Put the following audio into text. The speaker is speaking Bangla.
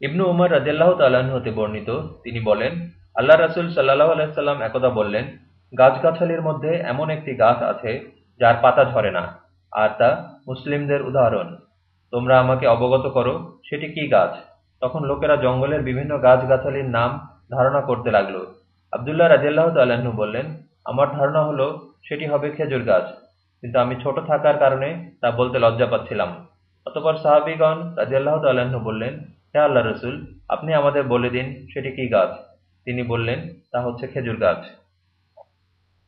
ইবনু উমর রাজিয়াল্লাহ তাল্লাহ্ন হতে বর্ণিত, তিনি বলেন আল্লাহ রাসুল সাল্লাহ আলাইসাল্লাম একদা বললেন, গাছগাছালির মধ্যে এমন একটি গাছ আছে যার পাতা ঝরে না, আর তা মুসলিমদের উদাহরণ। তোমরা আমাকে অবগত করো, সেটি কি গাছ? তখন লোকেরা জঙ্গলের বিভিন্ন গাছগাছালির নাম ধারণা করতে লাগল। আবদুল্লাহ রাজিয়াল্লাহ তাল্লাহ্ন বললেন, আমার ধারণা হলো সেটি হবে খেজুর গাছ, কিন্তু আমি ছোট থাকার কারণে তা বলতে লজ্জা পাচ্ছিলাম। অতপর সাহাবিগণ রাজিয়াল্লাহ তাল্লাহ্ন বললেন হে আল্লাহ রসুল, আপনি আমাদের বলে দিন সেটি কি গাছ? তিনি বললেন, তা হচ্ছে খেজুর গাছ।